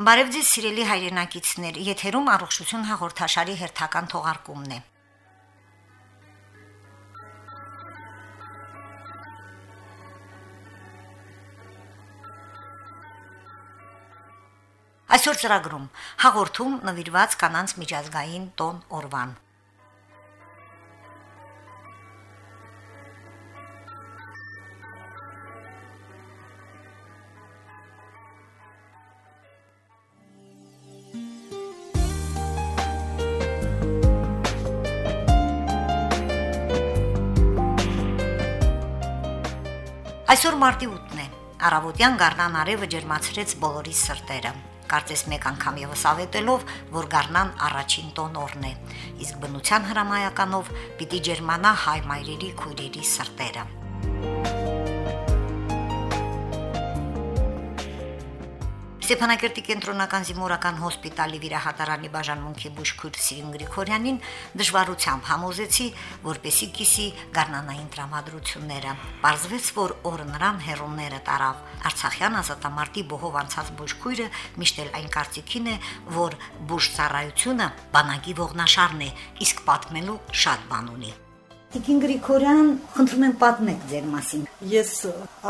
Բարև ձեզ սիրելի հայրենակիցներ, եթերում առողջություն հաղորդաշարի հերթական թողարկումն է։ Այսօր ծրագրում. հաղորդում նվիրված կանանց միջազգային տոն օրվան։ Այսօր մարտի 8-ն է։ Արավոտյան գառնան արևը ջերմացրեց բոլորի սրտերը։ Կարծես մեկ անգամ եւս ավետելով, որ գառնան առաջին տոնորն է, իսկ բնության հրամայականով պիտի ջերմանա հայ մայրերի քույրերի սրտերը։ Ստեփանակերտի կենտրոնական զինվորական հոսպիտալի վիրահատարանի բաժանմունքի բուժքույր Սիրին Գրիգորյանին դժվարությամբ համոզեցի, որպեսի կիսի գառնանային տրամադրությունները։ Պարզվեց, որ օրը նրան հերոնները տարավ։ Արցախյան ազատամարտի բողով անցած բուժքույրը միշտ էլ այն կարծիքին է, որ բուժ ծառայությունը բանակի ողնաշարն է, իսկ պատմելու շատ բան ունի։ Տիկին Գրիգորյան, խնդրում եմ պատմեք ձեր մասին։ Ես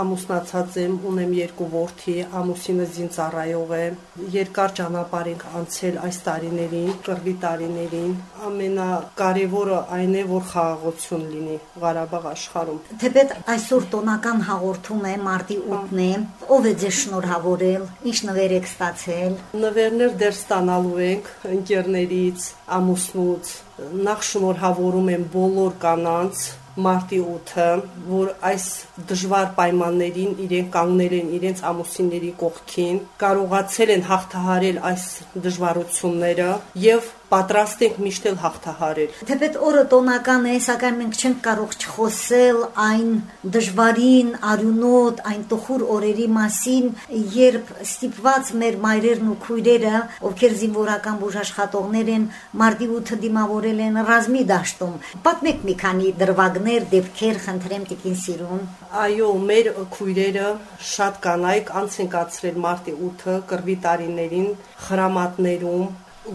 ամուսնացած եմ, ունեմ երկու որդի, ամուսինը զինծառայող է։ Երկար ճանապարհ ենք անցել այս տարիներին, կռվի տարիներին։ Ամենակարևորը այն է, որ խաղաղություն լինի Ղարաբաղ աշխարհում։ Թեպետ այսօր տոնական հաղորդում է մարտի 8-ն է։ Ով է ձեզ շնորհավորել, ինչ նվեր եք ստացել։ Նվերներ դեռ ստանալու ենք ընկերներից, ամուսնուց, նախ շնորհավորում եմ բոլոր կանանց մարտի 8-ը, որ այս դժվար պայմաններին իրեն կանգնել են իրենց ամուսինների կողքին, կարողացել են հաղթահարել այս դժվարությունները եւ պատրաստ ենք միշտ էլ հաղթահարել։ Թեպետ օրը տոնական է, սակայն մենք չենք կարող չխոսել այն դժվարին, արյունոտ, այն տխուր օրերի մասին, երբ ստիպված մեր մայրերն ու քույրերը, ովքեր զինվորական բուժաշխատողներ են, մարտի 8-ը դիմավորել են ռազմի դաշտում։ Պատմեք մի քանի դրվագներ, դեպքեր, խնդրեմ Տիկին Սիրուն։ Այո, մեր քույրերը շատ կանայք անց են կացրել մարտի 8-ը կրվի տարիներին խրամատներում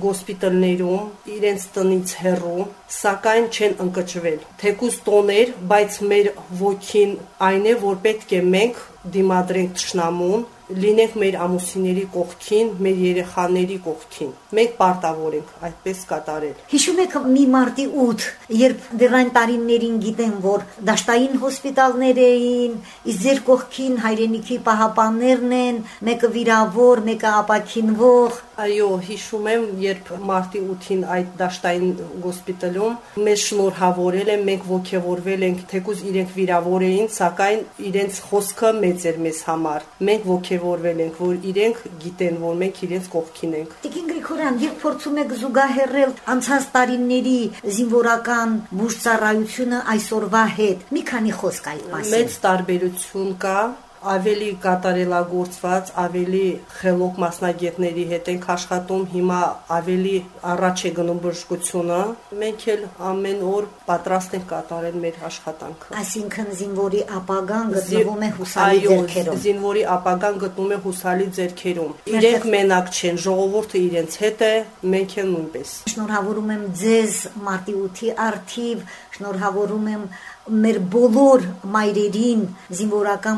գոսպիտալներում իրենց տնից հեռու, սակայն չեն ընկճվել։ Թեկուզ տոներ, բայց մեր ոգին այն է, որ պետք է մենք դիմադրենք ճշնամուն լինենք մեր ամուսինների կողքին, մեր երեխաների կողքին։ Մենք պարտավոր ենք այդպես կատարել։ Հիշում եք մի մարտի 8, երբ դեռ այն տարիներին գիտեմ, որ դաշտային հոսպիտալներ էին, իսկ ձեր կողքին հայրենիքի պահապաններն են, մեկը վիրավոր, մեկը ապակինվող։ Այո, հիշում եմ, երբ մարտի 8-ին այդ դաշտային հոսպիտալում մեզ շնորհավորել են, մենք ողջևորվել ենք, թեկուզ իրենք վիրավոր էին, սակայն իրենց խոսքը մեծ էր մեզ համար։ Մենք ողջ ողջևորվել ենք, որ իրենք գիտեն, որ մենք իրենց կողքին ենք։ Տիկին Գրիգորյան, երբ փորձում եք զուգահեռել անցած տարիների զինվորական բուժծառայությունը այսօրվա հետ, մի քանի խոսք այդ մասին։ Մեծ տարբերություն կա, ավելի կատարելագործված, ավելի խելոք մասնագետների հետ ենք աշխատում, հիմա ավելի առաջ է գնում բժշկությունը։ Մենք էլ ամեն օր պատրաստ ենք կատարել մեր աշխատանքը։ Այսինքն զինվորի ապագան գտնվում է հուսալի ձեռքերում։ զինվորի ապագան գտնվում է հուսալի ձեռքերում։ Իրենք մենակ չեն, ժողովուրդը իրենց հետ է, մենք էլ նույնպես։ Շնորհավորում եմ ձեզ մարտի 8-ի արթիվ, շնորհավորում եմ մեր բոլոր մայրերին, զինվորական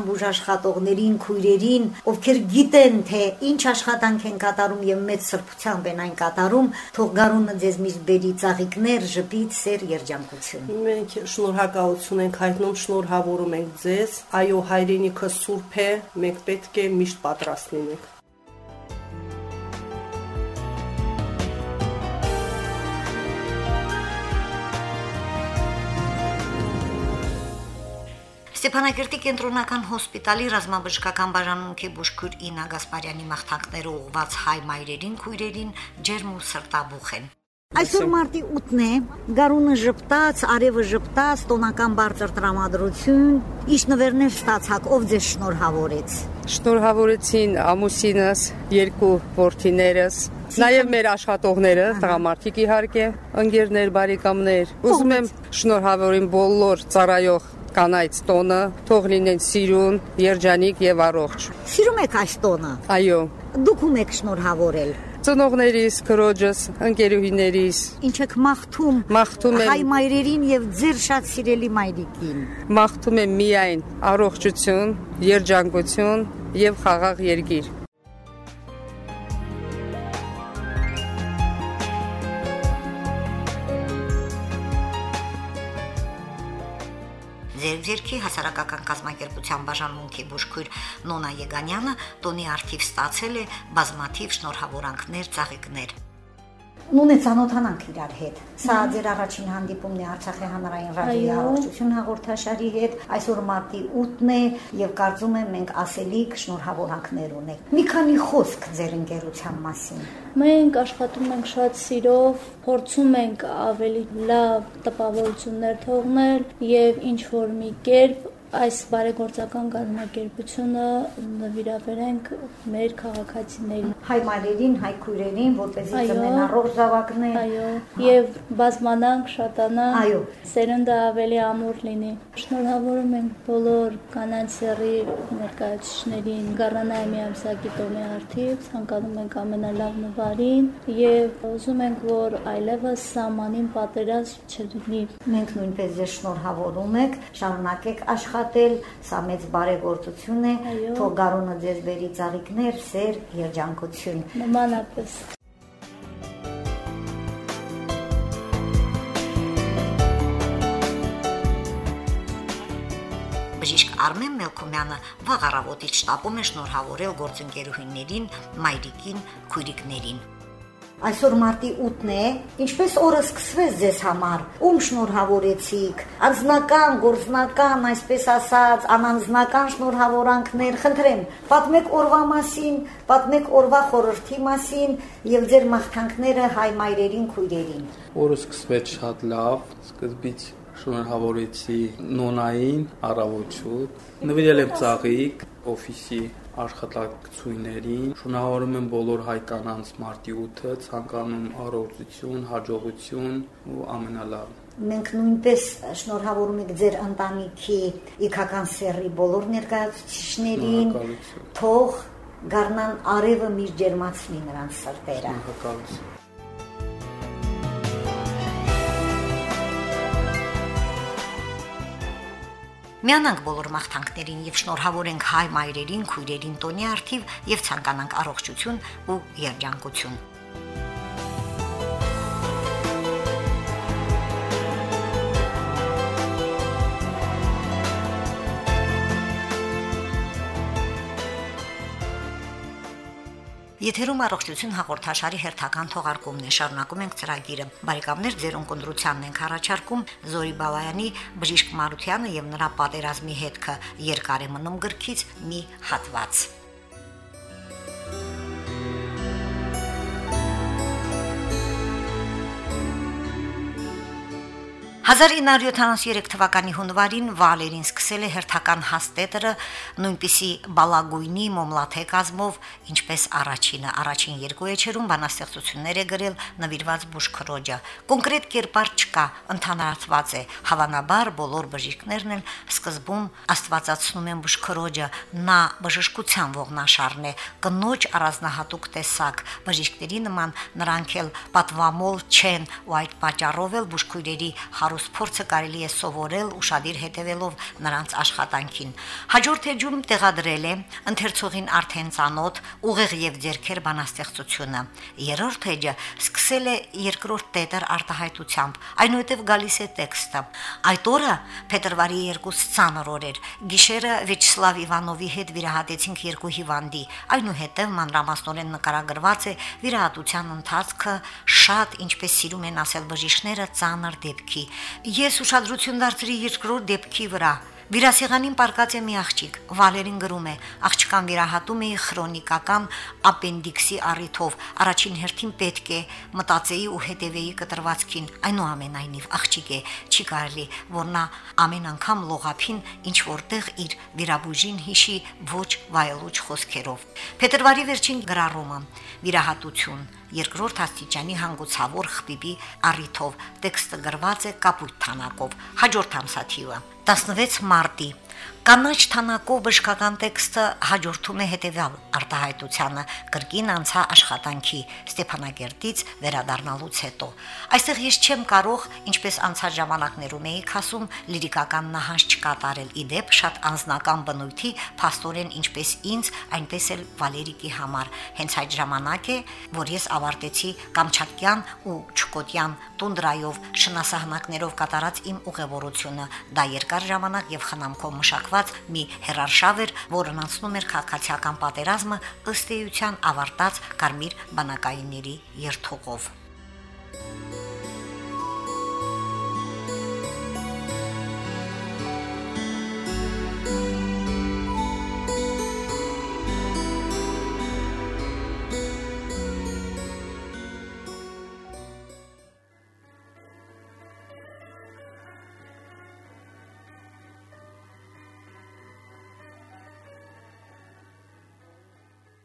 բուժաշխատողներին, քույրերին, ովքեր գիտեն, թե ինչ աշխատանք են կատարում եւ մեծ սրբությամբ են այն կատարում, թող գարունը ձեզ միշտ բերի ծաղիկներ, ժպիտ, սեր, երջանկություն։ Մենք շնորհակալություն ենք հայտնում, շնորհավորում ենք ձեզ։ Այո, հայրենիքը սուրբ է, մենք պետք է միշտ պատրաստ լինենք։ Ստեփանակերտի կենտրոնական հոսպիտալի ռազմաբժշկական բաժանմունքի բուժքույր Ինա Գասպարյանի մաղթանքներով ուղված հայ մայրերին, քույրերին ջերմ ու սրտաբուխ են։ Այսօր մարտի 8-ն է, գարունը ճպտած, արևը ճպտած, տոնական բարձր տրամադրություն, իշնվերներ ստացակ, ով ձեզ շնորհավորեց։ Շնորհավորեցին ամուսինս, երկու որդիներս, նաև մեր աշխատողները, տղամարդիկ իհարկե, ընկերներ, բարեկամներ։ Ուզում եմ շնորհավորեմ բոլոր ծառայող կանայց տոնը, թող լինեն սիրուն, երջանիկ եւ առողջ։ Սիրում եք այս տոնը։ Այո, Դուք ում եք շնորհավորել։ Ծնողներիս, քրոջս, ընկերուհիներիս Ինչ եք մաղթում Մաղթում եմ- հայ մայրերին եւ ձեր շատ սիրելի մայրիկին։ մաղթում եմ միայն առողջություն, երջանկություն եւ խաղաղ երկիր։ Ձեր ձերքի հասարակական կազմակերպության բաժանմունքի բուժքույր Նոնա Եգանյանը տոնի արդիվ ստացել է բազմաթիվ շնորհավորանքներ, ծաղիկներ։ Նույն է ցանոթանանք իրար հետ։ Սա ձեր առաջին հանդիպումն է Արցախի հանրային ռադիոյի Այո։ առողջություն հաղորդաշարի հետ։ Այսօր մարտի 8-ն է եւ կարծում եմ մենք ասելիք շնորհավորանքներ ունենք։ Մի քանի խոսք ձեր ընկերության մասին։ Մենք աշխատում ենք շատ սիրով, փորձում ենք ավելի լավ տպավորություններ թողնել եւ ինչ որ մի կերպ այս բարեգործական կազմակերպությունը նվիրաբերենք մեր քաղաքացիներին։ Հայ մայրերին, հայ քույրերին, որպեսզի Այո։ ծնեն առողջ զավակներ։ Այո, եւ բազմանանք, շատանանք, Այո։ սերնդը ավելի ամուր լինի։ Շնորհավորում ենք բոլոր կանանց սերի ներկայացուցիչներին Գառանայի միամսակի տոնի արդիվ, ցանկանում ենք ամենալավն ու բարին եւ ուզում ենք, որ այլևս սահմանին պատերազմ չլինի։ Մենք նույնպես ձեզ շնորհավորում ենք, շարունակեք աշխատել, սա մեծ բարեգործություն է, թող գարունը ձեզ բերի ծաղիկներ, սեր, երջանկություն։ Նմանապես Բժիշկ Արմեն Մելքումյանը վաղ առավոտից շտապում է շնորհավորել գործընկերուհիներին, մայրիկին, քույրիկներին։ Այսօր մարտի 8-ն է, ինչպես օրը սկսվեց ձեզ համար, ում շնորհավորեցիք, անձնական, գործնական, այսպես ասած, անանձնական շնորհավորանքներ, խնդրեմ, պատմեք օրվա մասին, պատմեք օրվա խորհրդի մասին եւ ձեր մաղթանքները հայ մայրերին, քույրերին։ Օրը սկսվեց շատ լավ, սկզբից շնորհավորեցի նոնային առավոտ նվիրել եմ ծաղիկ օֆիսի աշխատակցուհիներին շնորհավորում եմ բոլոր հայ կանանց մարտի 8-ը ցանկանում առողջություն, հաջողություն ու ամենալավ Մենք նույնպես շնորհավորում ենք ձեր ընտանիքի իքական սերի բոլոր ներկայացուցիչներին, թող գառնան արևը միշտ ջերմացնի նրանց սրտերը։ Շնորհակալություն Միանանք բոլոր մաղթանքներին եւ շնորհավորենք հայ մայրերին, քույրերին տոնի արդիվ եւ ցանկանանք առողջություն ու երջանկություն։ Եթերում առողջություն հաղորդաշարի հերթական թողարկումն է։ Շարունակում ենք ծրագիրը։ Բարեկամներ, ձեր ընկնդրությանն ենք առաջարկում Զորի Բալայանի բժիշկ Մարությանը եւ նրա պատերազմի հետքը երկար է մնում գրքից մի հատված։ 1973 թվականի հունվարին Վալերին սկսել է հերթական հաստետը նույնպիսի բալագույնի մոմլաթե կազմով, ինչպես առաջինը առաջին երկու էջերում բանաստեղծություններ է գրել նվիրված բուժքրոջը։ Կոնկրետ կերպար չկա, ընդհանրացված է։ Հավանաբար բոլոր բժիշկներն էլ սկզբում աստվածացնում են բուժքրոջը, նա բժշկության ողնաշարն է, կնոջ առանձնահատուկ տեսակ։ Բժիշկների նման նրանք էլ պատվամոլ չեն ու այդ պատճառով էլ բուժքույրերի հարուստ փորձը կարելի է սովորել ուշադիր հետևելով նրանց աշխատանքին։ Հաջորդ էջում տեղադրել է ընթերցողին արդեն ծանոթ ուղեղ եւ ձերքեր բանաստեղծությունը։ Երրորդ էջը սկսել է երկրորդ տետր արտահայտությամբ, այնուհետև գալիս է տեքստը։ Այդ օրը փետրվարի 2-ից ցանր օր էր։ Գիշերը Վեչսլավ Իվանովի հետ վիրահատեցինք երկու հիվանդի։ Այնուհետև մանրամասնորեն նկարագրված է վիրահատության ընթացքը շատ, ինչպես սիրում են ասել բժիշկները, ծանր դեպքի։ Ես ուշադրություն դարձրի երկրորդ դեպքի վրա։ Վիրասեղանին պարկած է մի աղջիկ։ Վալերին գրում է. աղջկան վիրահատում էի քրոնիկական ապենդիքսի առիթով։ Առաջին հերթին պետք է մտածեի ու հետևեի կտրվածքին։ Այնուամենայնիվ աղջիկ է, չի կարելի, որ նա ամեն անգամ լողափին ինչ որտեղ իր վիրաբույժին հիշի ոչ վայելուչ խոսքերով։ Փետրվարի վերջին գրառումը՝ վիրահատություն երկրորդ աստիճանի հանգուցավոր խբիբի առիթով տեքստը գրված է կապույտ թանակով հաջորդ ամսաթիվը 16 մարտի Կանաչ թանակով բժշկական տեքստը հաջորդում է հետևյալ արտահայտությանը կրկին անցա աշխատանքի Ստեփանագերտից վերադառնալուց հետո։ Այստեղ ես չեմ կարող, ինչպես անցած ժամանակներում էի ասում, լիրիկական նահանջ չկատարել իդեպ շատ անznական բնույթի փաստորեն ինչպես ինձ, այնպես էլ Վալերիկի համար։ Հենց այդ ժամանակ է, որ ես ավարտեցի Կամչատկյան ու Չկոտյան տունդրայով շնասահնակներով կատարած իմ ուղևորությունը։ Դա երկար ժամանակ եւ խնամքով մշակված մի հերարշավ էր, որն անցնում էր քաղաքացիական պատերազմը ըստ էության ավարտած Կարմիր բանակայինների երթուղով։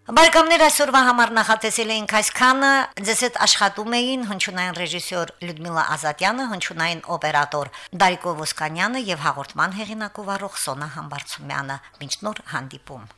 Բարեկամներ այսօրվա համար նախատեսել էինք այսքանը։ Ձեզ հետ աշխատում էին հնչյունային ռեժիսոր Լյուդմիլա Ազատյանը, հնչյունային օպերատոր Դարիկո Ոսկանյանը եւ հաղորդման հեղինակ ով Սոնա Համբարձումյանը։ Մինչ նոր հանդիպում։